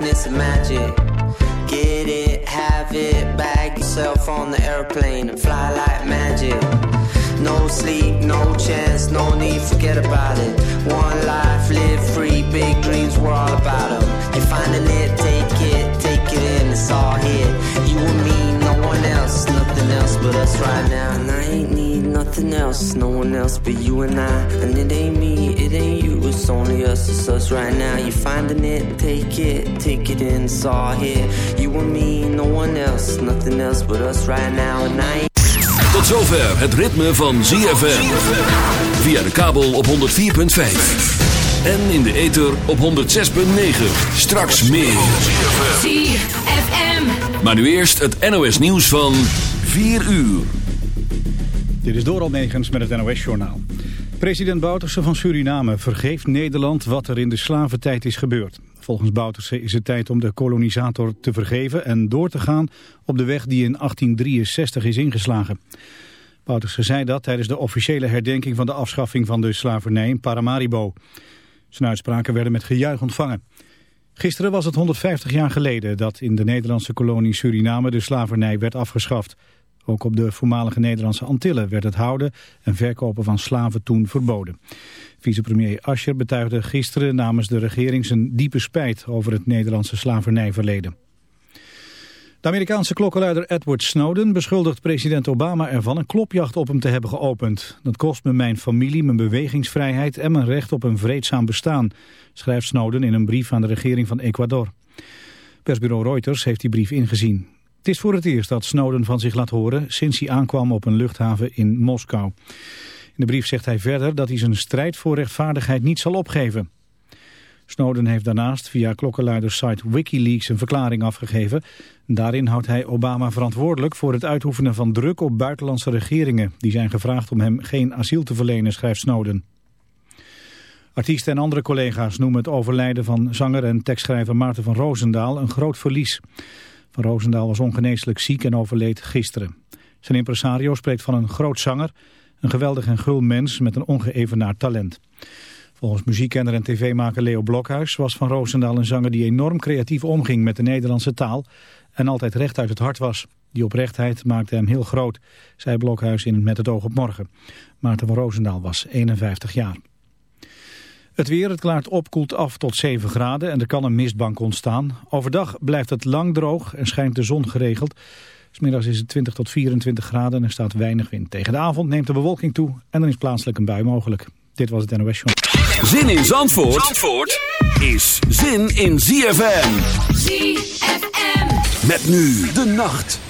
madness and magic. Get it, have it, bag yourself on the airplane and fly like magic. No sleep, no chance, no need, forget about it. One life, live free, big dreams, we're all about them. You're finding it, take it, take it in, it's all here. You and me, no one else, nothing else but us right now. And I ain't need nothing else, no one else but you and I. And it ain't me, it ain't you, it's only us, it's us right now. You're finding it, take it, take it in, it's all here. You and me, no one else, nothing else but us right now. And I ain't Tot zover het ritme van ZFM. Via de kabel op 104.5. En in de ether op 106.9. Straks meer. ZFM. Maar nu eerst het NOS nieuws van 4 uur. Dit is Doral Negens met het NOS-journaal. President Bouterse van Suriname vergeeft Nederland wat er in de slaventijd is gebeurd. Volgens Bouterse is het tijd om de kolonisator te vergeven en door te gaan op de weg die in 1863 is ingeslagen. Bouterse zei dat tijdens de officiële herdenking van de afschaffing van de slavernij in Paramaribo. Zijn uitspraken werden met gejuich ontvangen. Gisteren was het 150 jaar geleden dat in de Nederlandse kolonie Suriname de slavernij werd afgeschaft. Ook op de voormalige Nederlandse Antillen werd het houden en verkopen van slaven toen verboden. Vicepremier Ascher betuigde gisteren namens de regering zijn diepe spijt over het Nederlandse slavernijverleden. De Amerikaanse klokkenluider Edward Snowden beschuldigt president Obama ervan een klopjacht op hem te hebben geopend. Dat kost me mijn familie, mijn bewegingsvrijheid en mijn recht op een vreedzaam bestaan, schrijft Snowden in een brief aan de regering van Ecuador. Persbureau Reuters heeft die brief ingezien. Het is voor het eerst dat Snowden van zich laat horen sinds hij aankwam op een luchthaven in Moskou. In de brief zegt hij verder dat hij zijn strijd voor rechtvaardigheid niet zal opgeven. Snowden heeft daarnaast via klokkenluidersite Wikileaks een verklaring afgegeven. Daarin houdt hij Obama verantwoordelijk voor het uitoefenen van druk op buitenlandse regeringen. Die zijn gevraagd om hem geen asiel te verlenen, schrijft Snowden. Artiesten en andere collega's noemen het overlijden van zanger en tekstschrijver Maarten van Roosendaal een groot verlies. Van Roosendaal was ongeneeslijk ziek en overleed gisteren. Zijn impresario spreekt van een groot zanger, een geweldig en gul mens met een ongeëvenaard talent. Volgens muziekkenner en tv-maker Leo Blokhuis was Van Roosendaal een zanger die enorm creatief omging met de Nederlandse taal en altijd recht uit het hart was. Die oprechtheid maakte hem heel groot, zei Blokhuis in Met het oog op morgen. Maarten van Roosendaal was 51 jaar. Het weer, het klaart op, koelt af tot 7 graden en er kan een mistbank ontstaan. Overdag blijft het lang droog en schijnt de zon geregeld. Smiddags is het 20 tot 24 graden en er staat weinig wind. Tegen de avond neemt de bewolking toe en dan is plaatselijk een bui mogelijk. Dit was het NOS Show. Zin in Zandvoort, Zandvoort is zin in ZFM. ZFM. Met nu de nacht.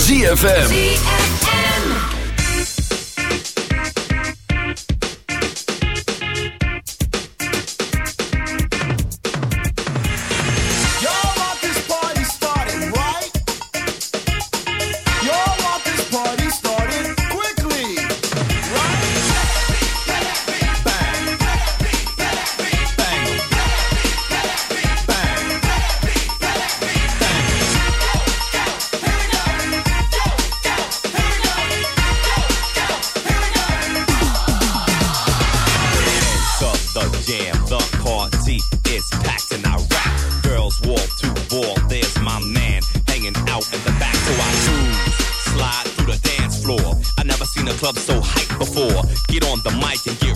ZFM. on the mic and give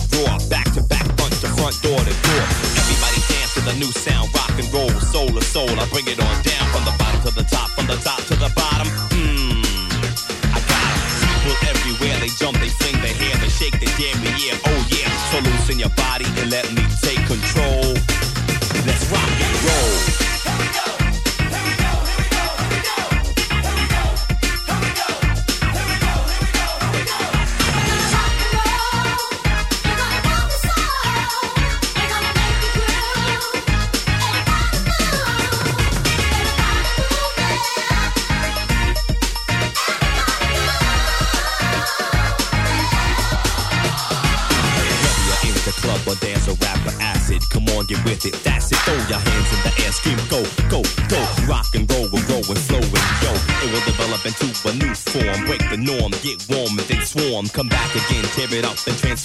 it out, then transfer.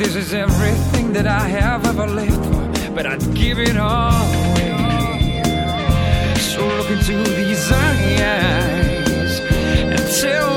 this is everything that I have ever lived for, but I'd give it all away. So look into these eyes and tell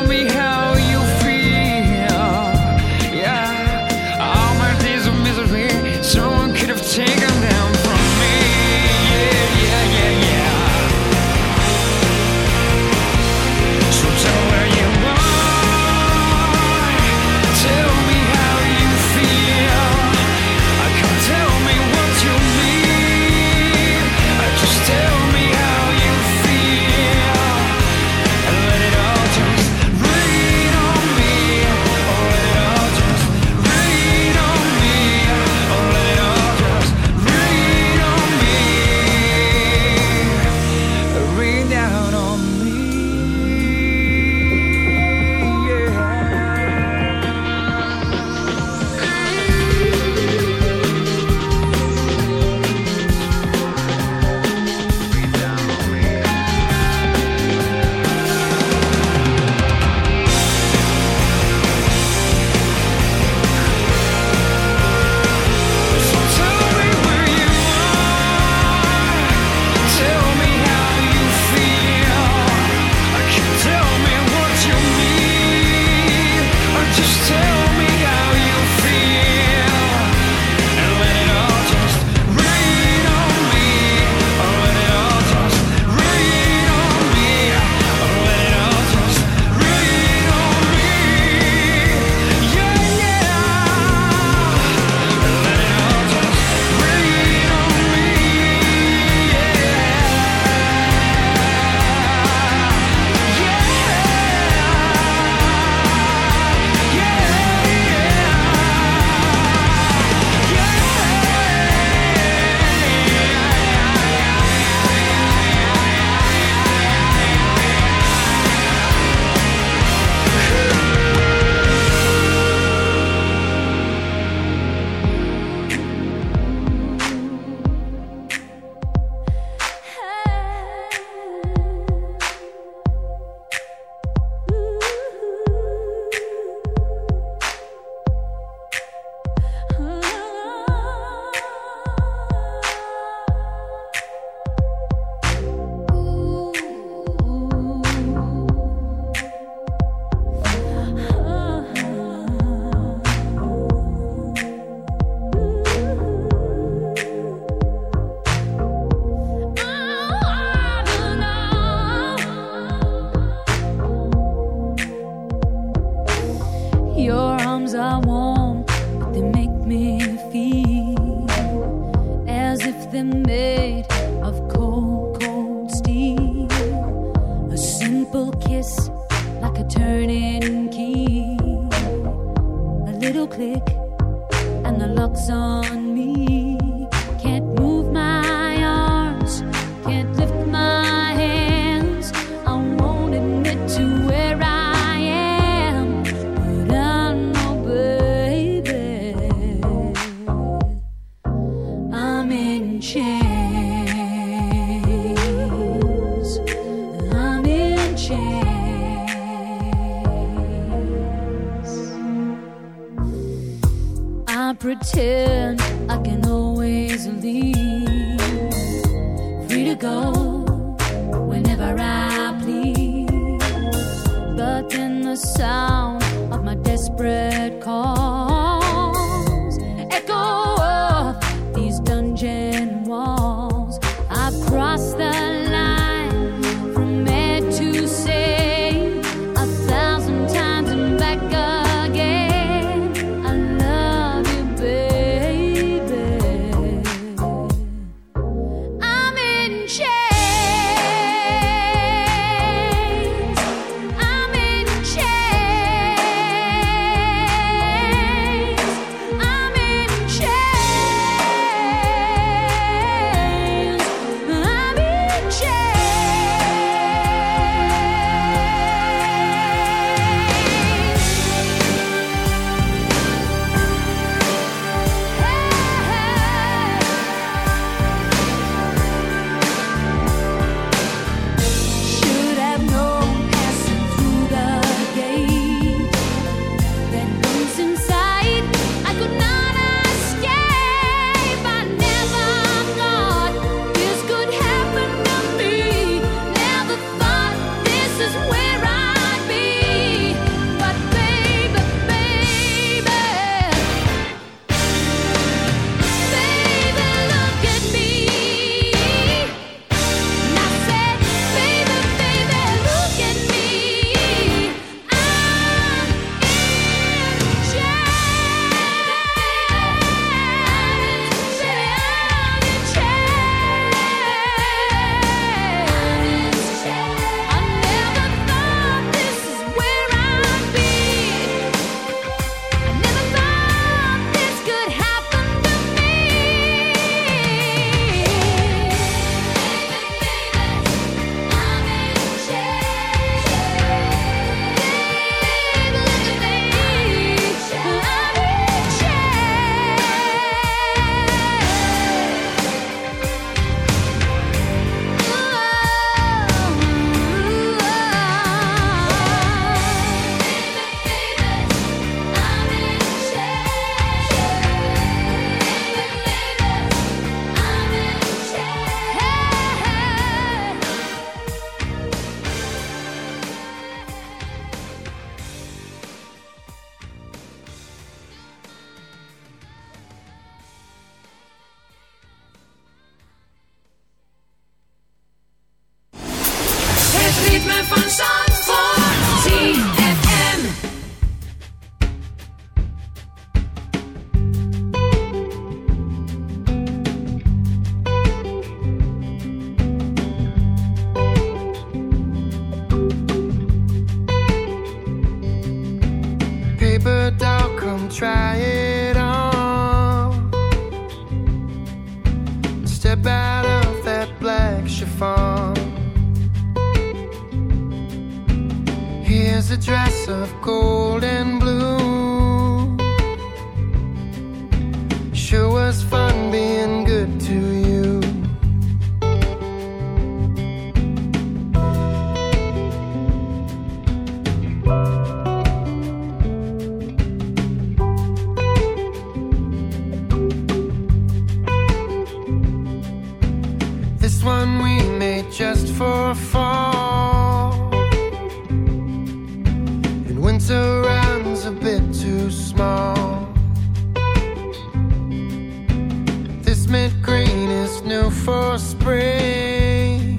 for spring.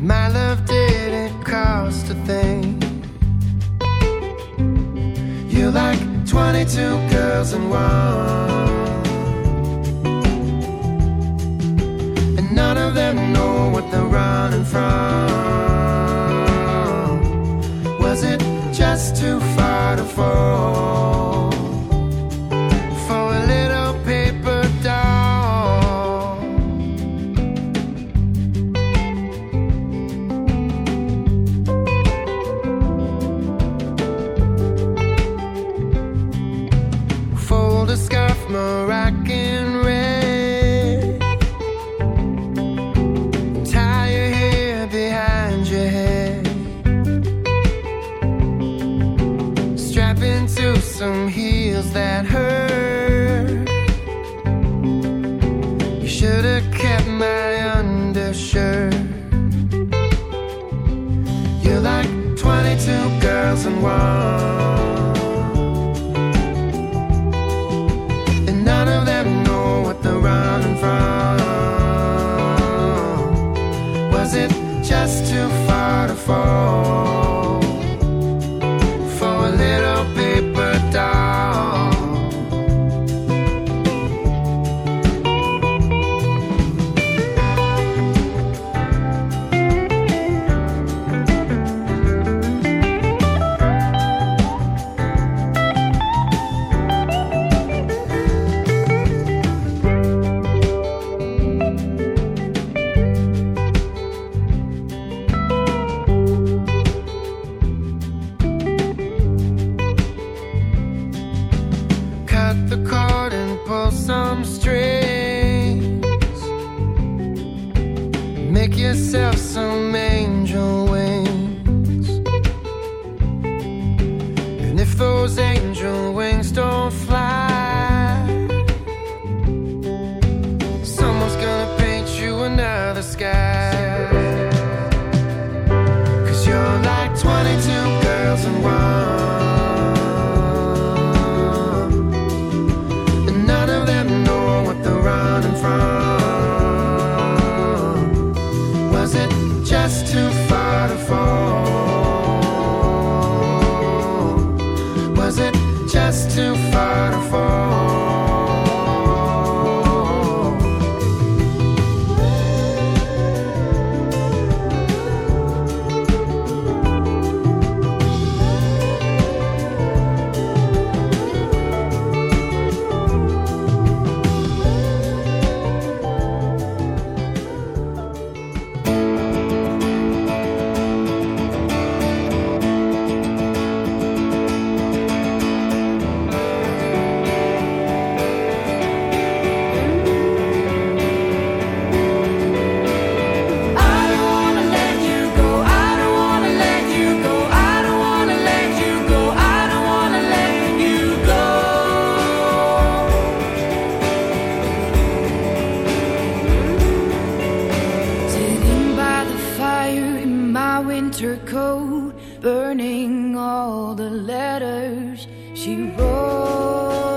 My love didn't cost a thing. You're like 22 girls in one. Letters she wrote.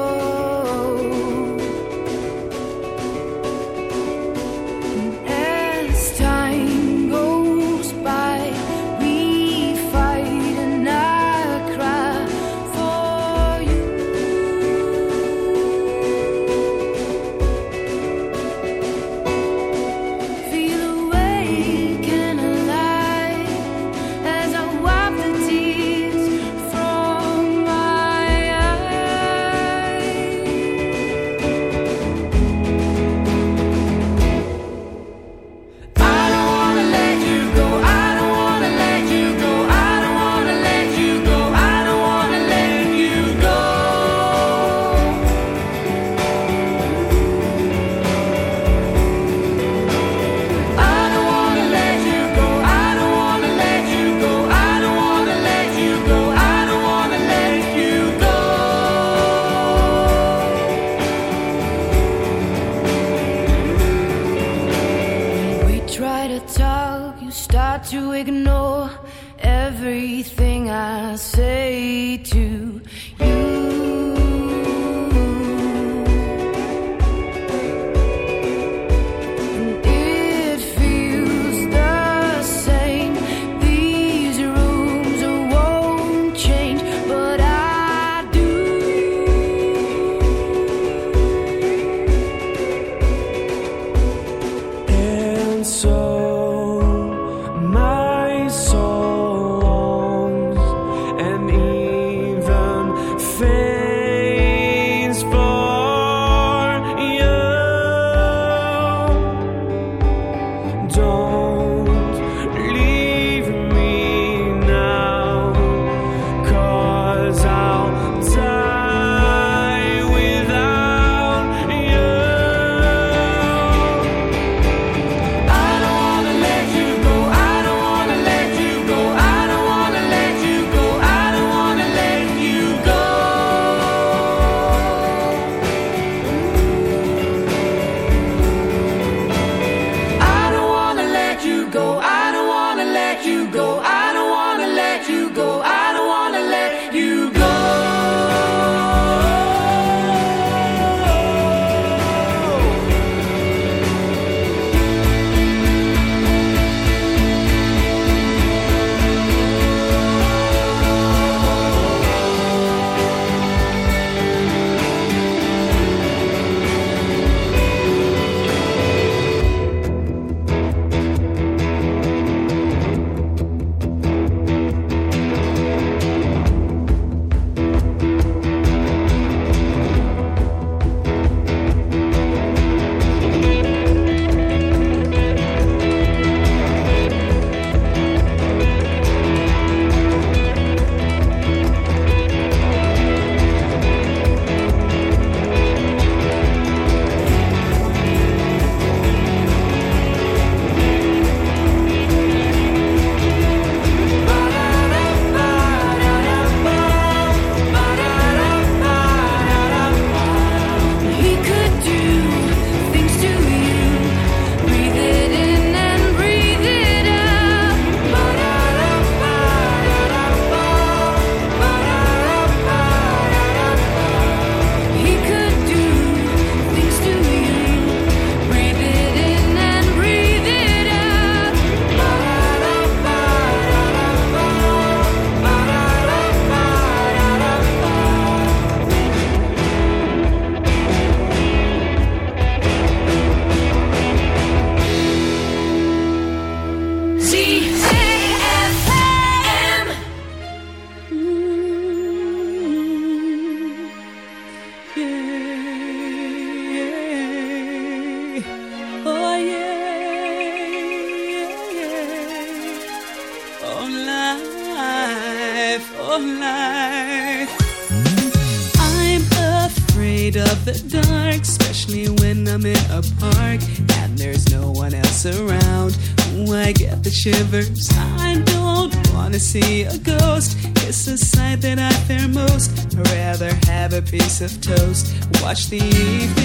much the evening